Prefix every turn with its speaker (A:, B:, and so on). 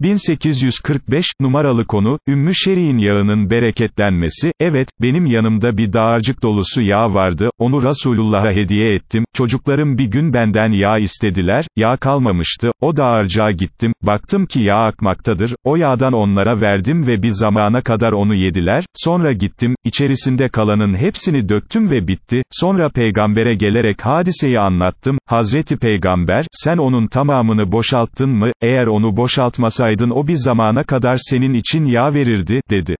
A: 1845, numaralı konu, Ümmü Şeri'in yağının bereketlenmesi, evet, benim yanımda bir dağarcık dolusu yağ vardı, onu Resulullah'a hediye ettim, çocuklarım bir gün benden yağ istediler, yağ kalmamıştı, o dağarcığa gittim, baktım ki yağ akmaktadır, o yağdan onlara verdim ve bir zamana kadar onu yediler, sonra gittim, içerisinde kalanın hepsini döktüm ve bitti, sonra peygambere gelerek hadiseyi anlattım, Hazreti Peygamber, sen onun tamamını boşalttın mı, eğer onu boşaltmasaydın o bir zamana kadar senin için yağ verirdi, dedi.